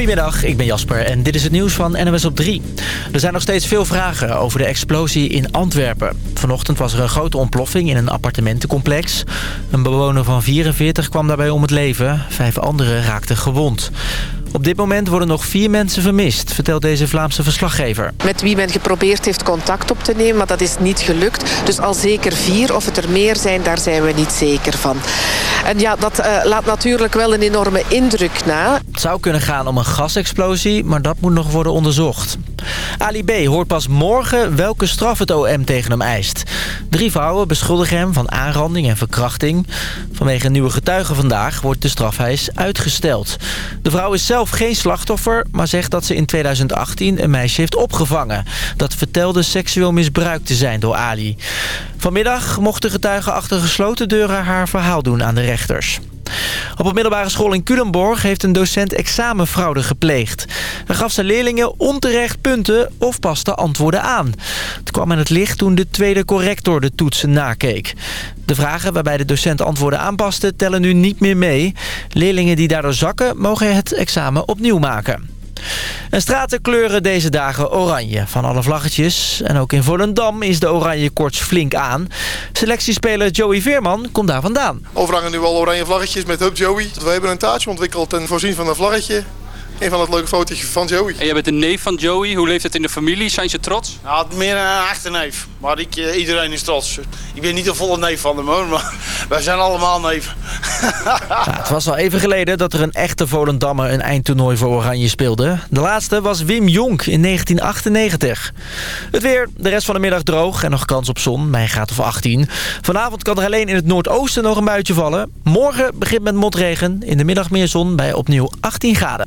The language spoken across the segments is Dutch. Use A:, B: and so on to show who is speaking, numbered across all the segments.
A: Goedemiddag, ik ben Jasper en dit is het nieuws van NWS op 3. Er zijn nog steeds veel vragen over de explosie in Antwerpen. Vanochtend was er een grote ontploffing in een appartementencomplex. Een bewoner van 44 kwam daarbij om het leven. Vijf anderen raakten gewond. Op dit moment worden nog vier mensen vermist, vertelt deze Vlaamse verslaggever.
B: Met wie men geprobeerd heeft contact op te nemen, maar dat is niet gelukt. Dus al zeker vier, of het er meer zijn, daar zijn we niet zeker van. En ja, dat uh, laat natuurlijk wel een enorme indruk na.
A: Het zou kunnen gaan om een gasexplosie, maar dat moet nog worden onderzocht. Ali B. hoort pas morgen welke straf het OM tegen hem eist. Drie vrouwen beschuldigen hem van aanranding en verkrachting. Vanwege een nieuwe getuige vandaag wordt de strafheis uitgesteld. De vrouw is zelf geen slachtoffer, maar zegt dat ze in 2018 een meisje heeft opgevangen. Dat vertelde seksueel misbruikt te zijn door Ali. Vanmiddag mochten getuigen achter gesloten deuren haar verhaal doen aan de rechters. Op een middelbare school in Culemborg heeft een docent examenfraude gepleegd. Hij gaf zijn leerlingen onterecht punten of paste antwoorden aan. Het kwam aan het licht toen de tweede corrector de toetsen nakeek. De vragen waarbij de docent antwoorden aanpaste tellen nu niet meer mee. Leerlingen die daardoor zakken mogen het examen opnieuw maken. En straten kleuren deze dagen oranje van alle vlaggetjes. En ook in Volendam is de oranje korts flink aan. Selectiespeler Joey Veerman komt daar vandaan.
C: Overal hangen nu al oranje vlaggetjes met Hup Joey. We hebben een taartje ontwikkeld en voorzien van een vlaggetje. Een van het leuke fotootjes van Joey.
D: En jij bent een neef van Joey. Hoe leeft het in de familie? Zijn ze trots?
E: Nou, meer een achterneef. Maar ik, eh, iedereen is trots. Ik ben niet een volle neef van de moon, maar wij zijn allemaal neven.
A: Ja, het was al even geleden dat er een echte Volendammer een eindtoernooi voor Oranje speelde. De laatste was Wim Jonk in 1998. Het weer, de rest van de middag droog en nog kans op zon, bij een graad of 18. Vanavond kan er alleen in het noordoosten nog een buitje vallen. Morgen begint met motregen, in de middag meer zon bij opnieuw 18 graden.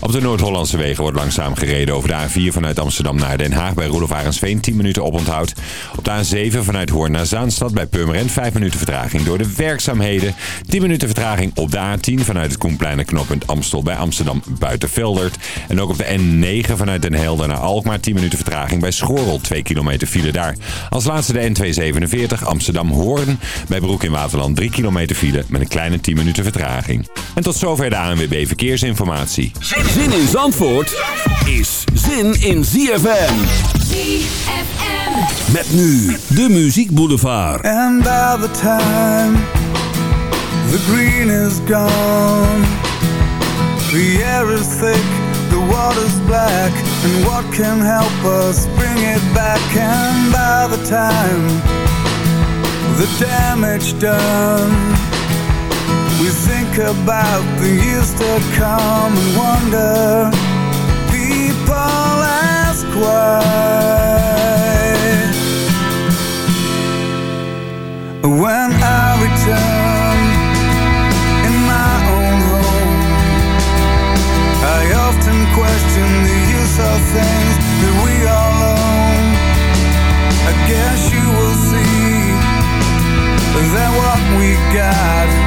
F: Op de Noord-Hollandse wegen wordt langzaam gereden over de A4 vanuit Amsterdam naar Den Haag bij Roelof Arendsveen 10 minuten oponthoud. Op de A7 vanuit Hoorn naar Zaanstad bij Purmerend 5 minuten vertraging door de werkzaamheden. 10 minuten vertraging op de A10 vanuit het Koenplein knooppunt Amstel bij Amsterdam buiten Veldert. En ook op de N9 vanuit Den Helder naar Alkmaar 10 minuten vertraging bij Schorel 2 kilometer file daar. Als laatste de N247 Amsterdam-Hoorn bij Broek in Waterland 3 kilometer file met een kleine 10 minuten vertraging. En tot zover de ANWB Verkeersinformatie.
G: Zin in Zandvoort is zin in ZFM.
H: ZFM.
G: Met nu de Muziek Boulevard.
I: And by the time the green is gone. The air is thick, the water's black. And what can help us bring it back? And by the time the damage done. We think about the years to come and wonder. People ask why. When I return in my own home I often question the use of things that we all own. I guess you will see that what we got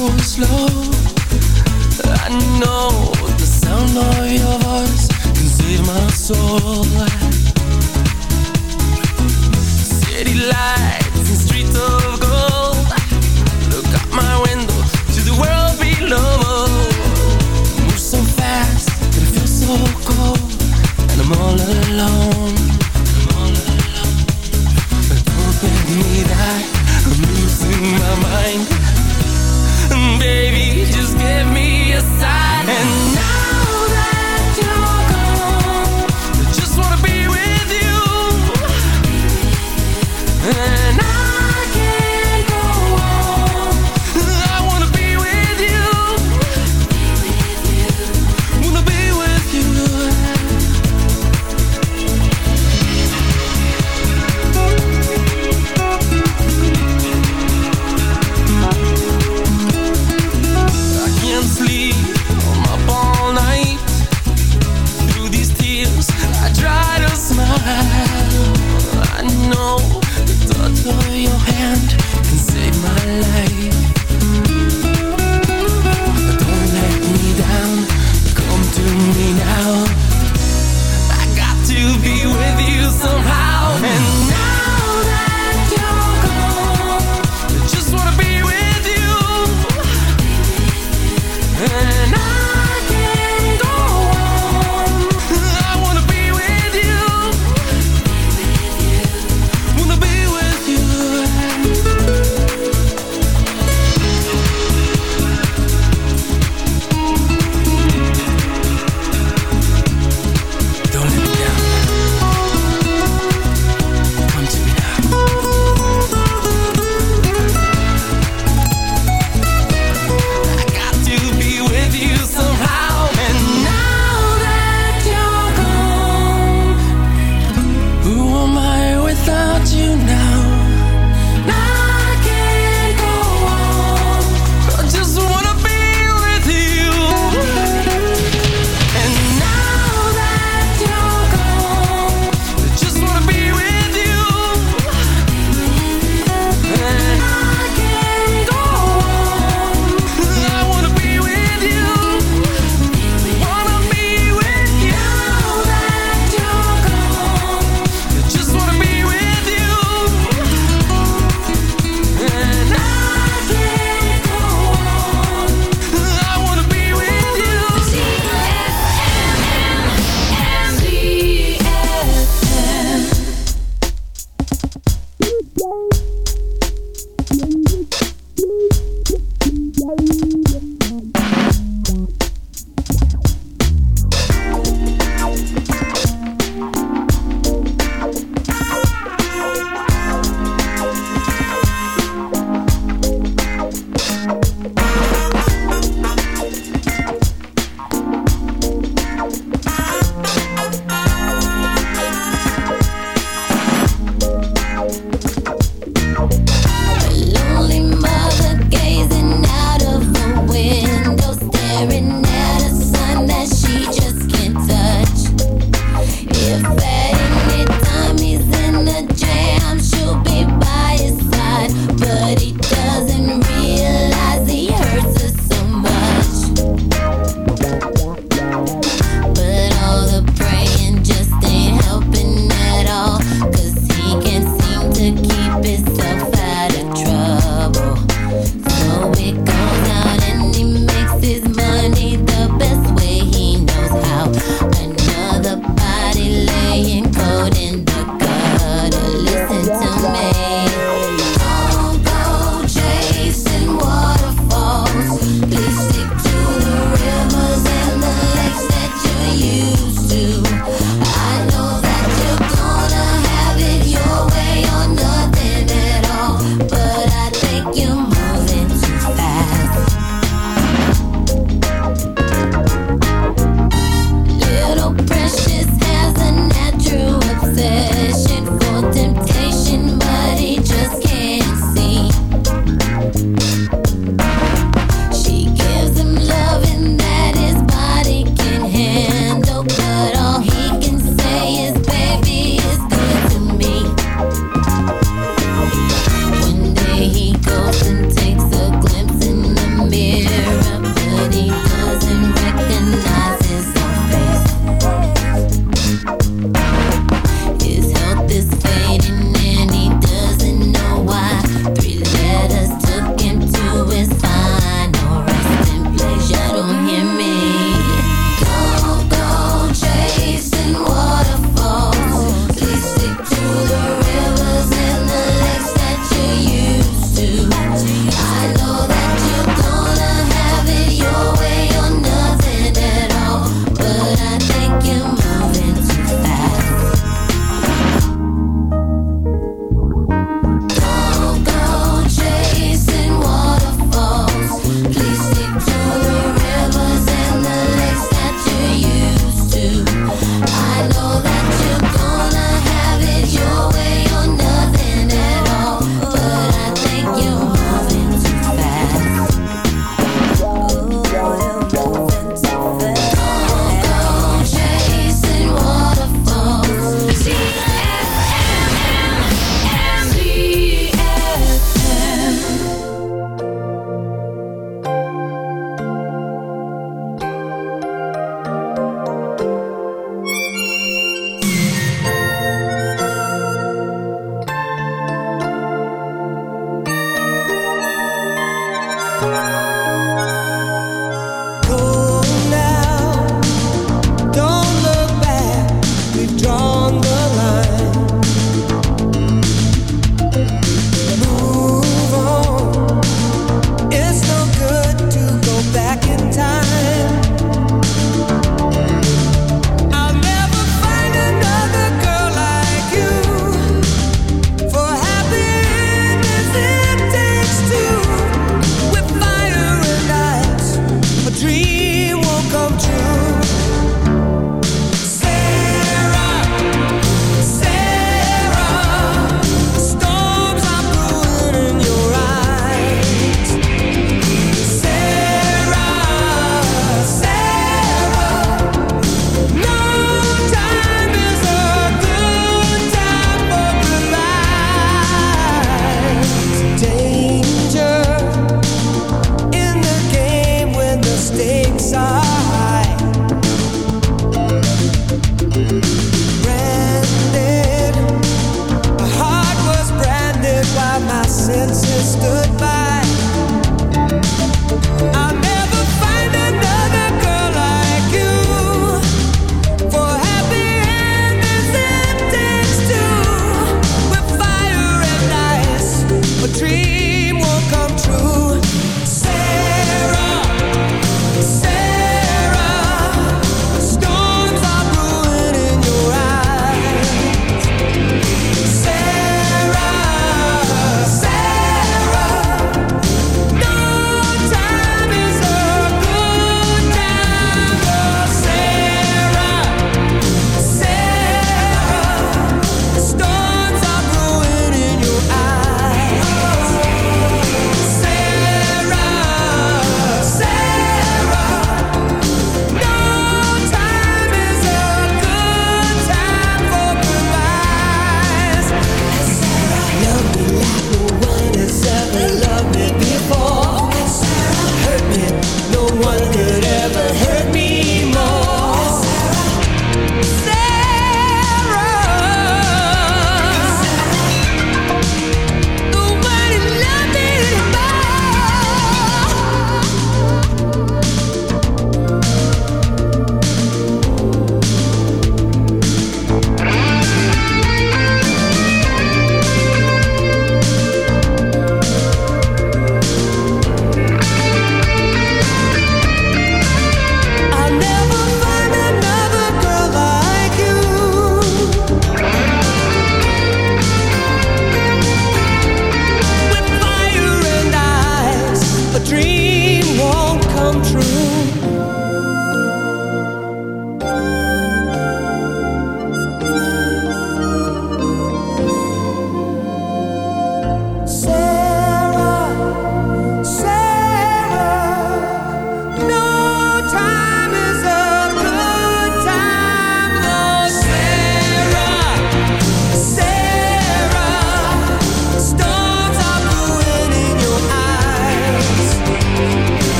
I: slow I know the sound of your voice can save my soul City lights and streets of gold
J: Look out my window to the world below Move
H: so fast that it feels so cold And I'm all alone, I'm all alone. But don't me die. your side. And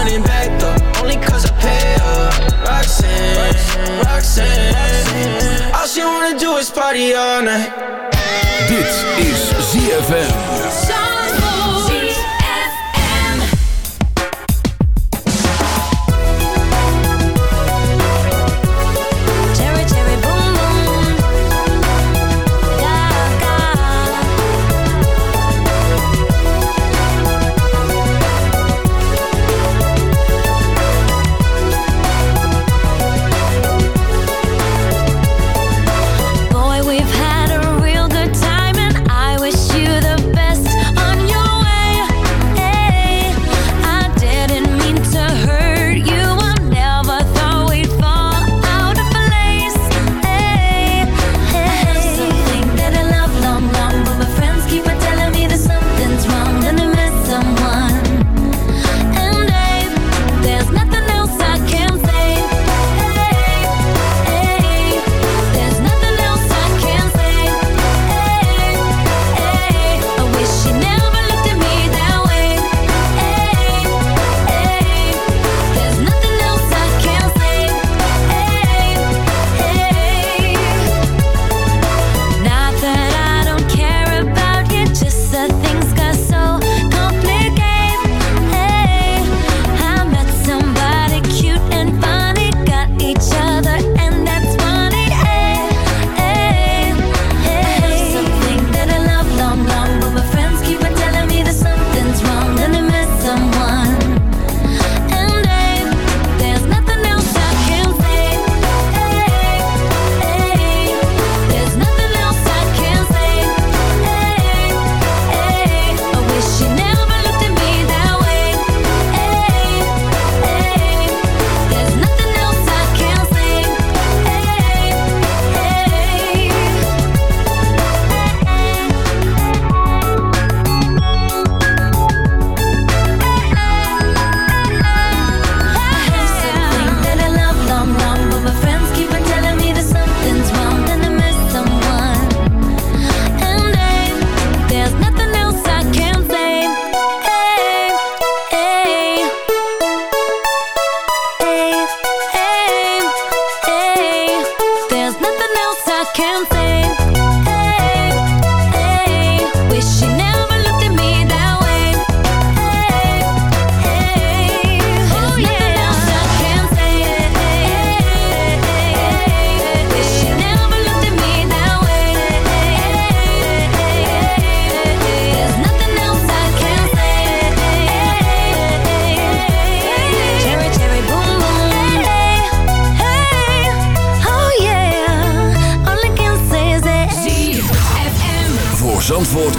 H: running back though, only cause I pay her. Roxanne, Roxanne. All she wanna do is party all night.
G: Dit is ZFM.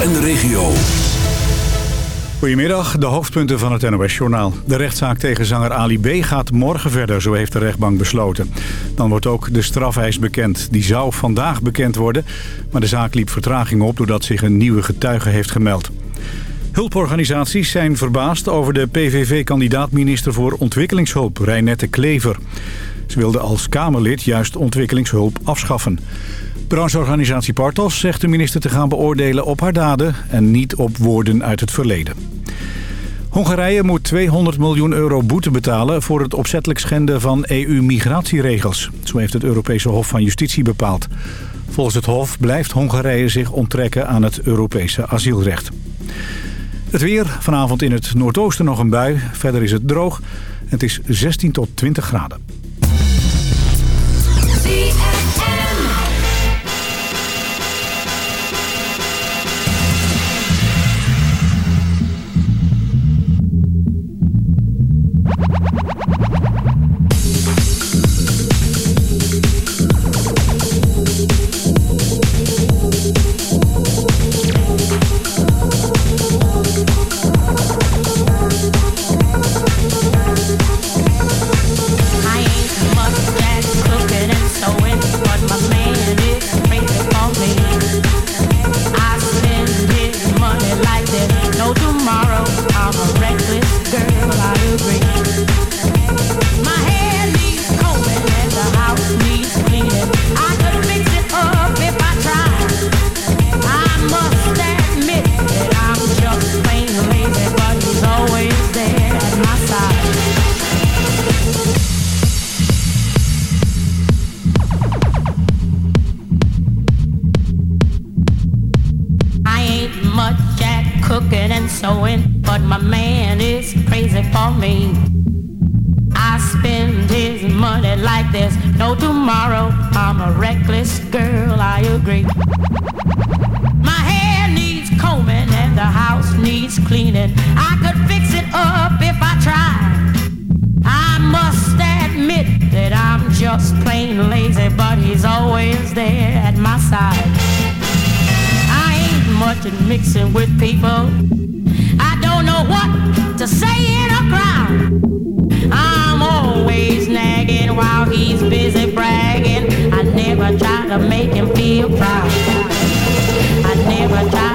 G: En de regio.
K: Goedemiddag, de hoofdpunten van het NOS-journaal. De rechtszaak tegen zanger Ali B. gaat morgen verder, zo heeft de rechtbank besloten. Dan wordt ook de strafeis bekend. Die zou vandaag bekend worden, maar de zaak liep vertraging op... doordat zich een nieuwe getuige heeft gemeld. Hulporganisaties zijn verbaasd over de PVV-kandidaat-minister voor ontwikkelingshulp, Reinette Klever. Ze wilde als Kamerlid juist ontwikkelingshulp afschaffen. Brancheorganisatie Partos zegt de minister te gaan beoordelen op haar daden... en niet op woorden uit het verleden. Hongarije moet 200 miljoen euro boete betalen... voor het opzettelijk schenden van EU-migratieregels. Zo heeft het Europese Hof van Justitie bepaald. Volgens het Hof blijft Hongarije zich onttrekken aan het Europese asielrecht. Het weer, vanavond in het noordoosten nog een bui. Verder is het droog. Het is 16 tot 20 graden.
L: My hair needs combing and the house needs cleaning. I could fix it up if I tried. I must admit that I'm just plain lazy, but he's always there at my side. I ain't much at mixing with people. I don't know what to say in a crowd. I'm always nagging while he's busy bragging. I never try to make him feel proud.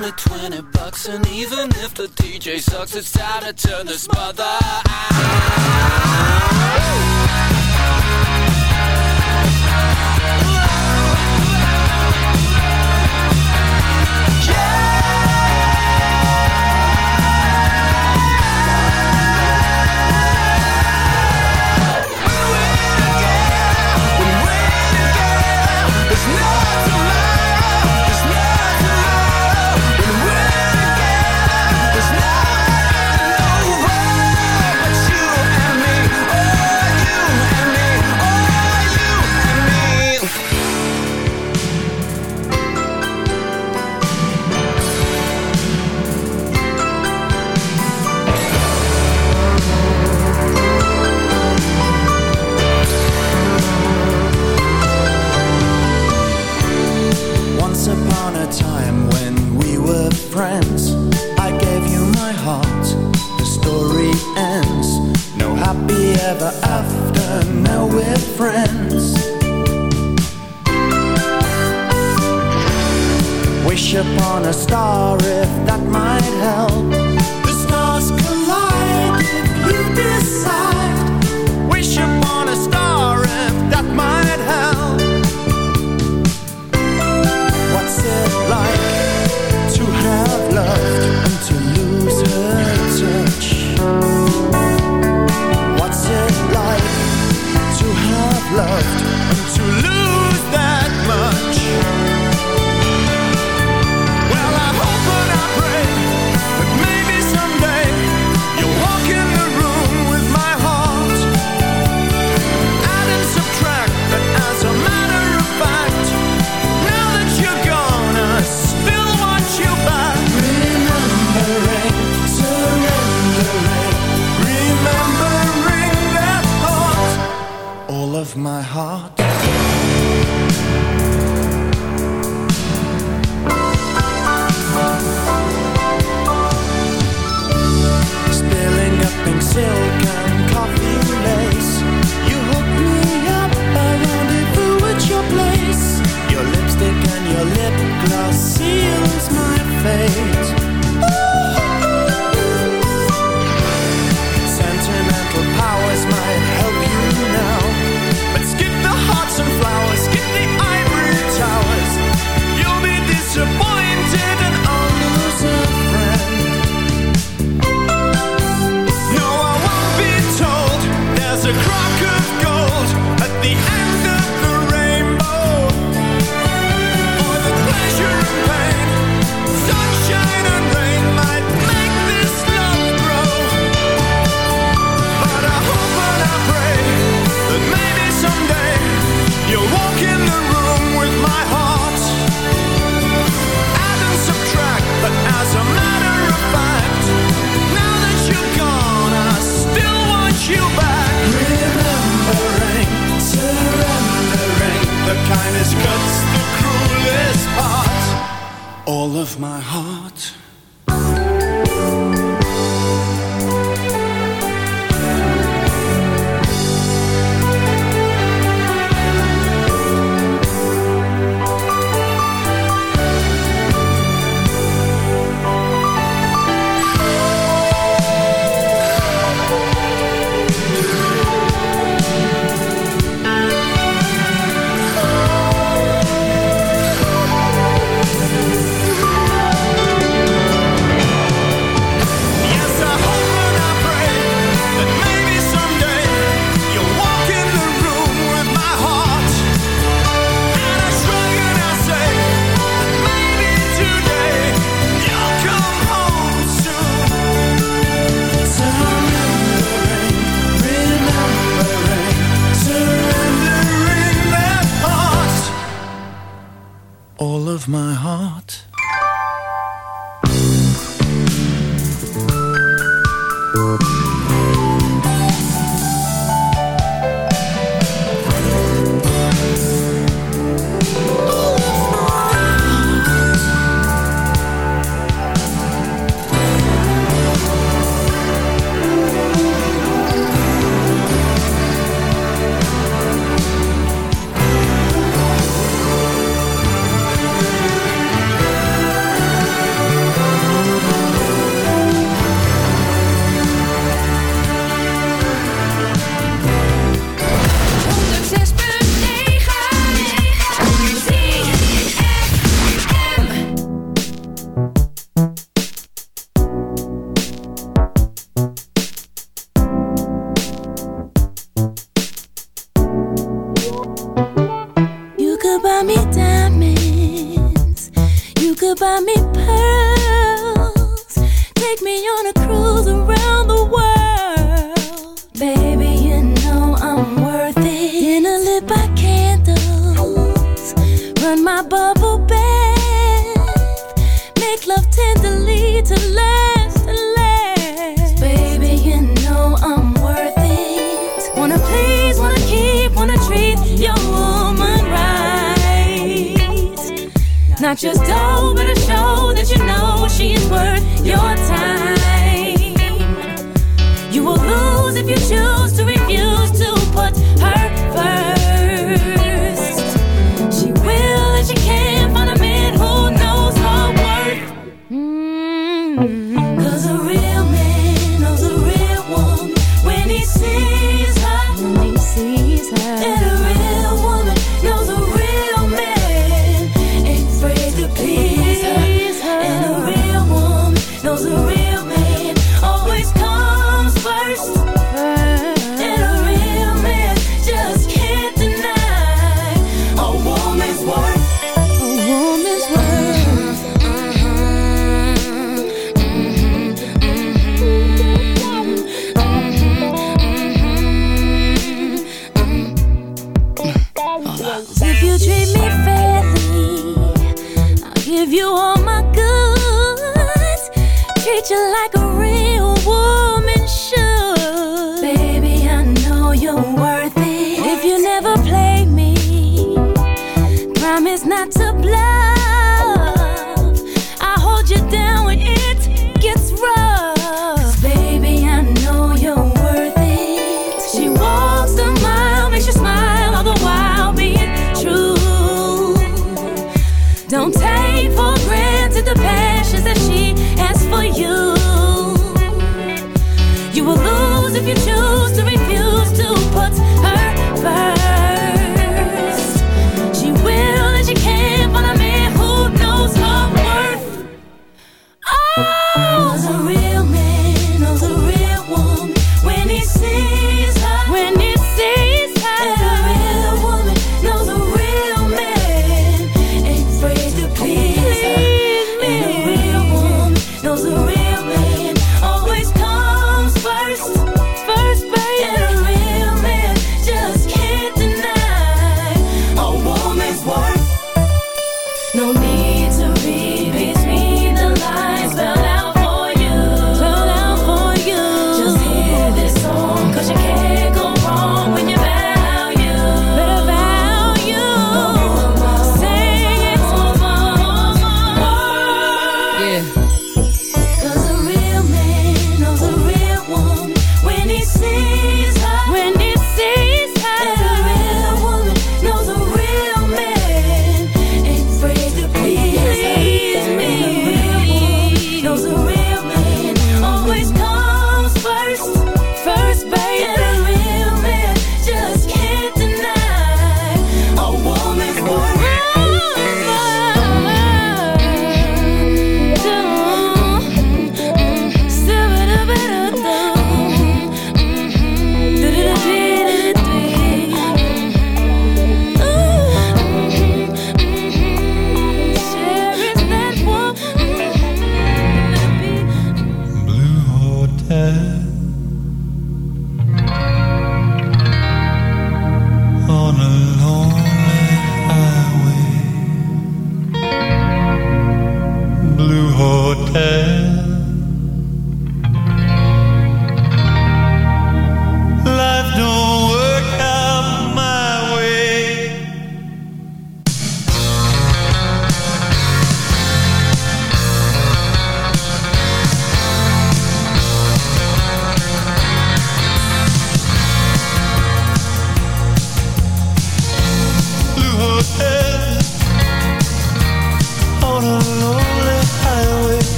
M: only
H: 20 bucks, and even if the DJ sucks, it's time to turn this mother out.
N: Yeah! ever after, now we're friends. Wish upon a star if that might help. The stars collide if you decide. my
G: bubble bath. Make love tenderly to last and last. Baby, you know I'm worth it. Wanna please, wanna keep, wanna treat your woman right. Not just dough, but a show that you know she is worth your time. You will lose if you choose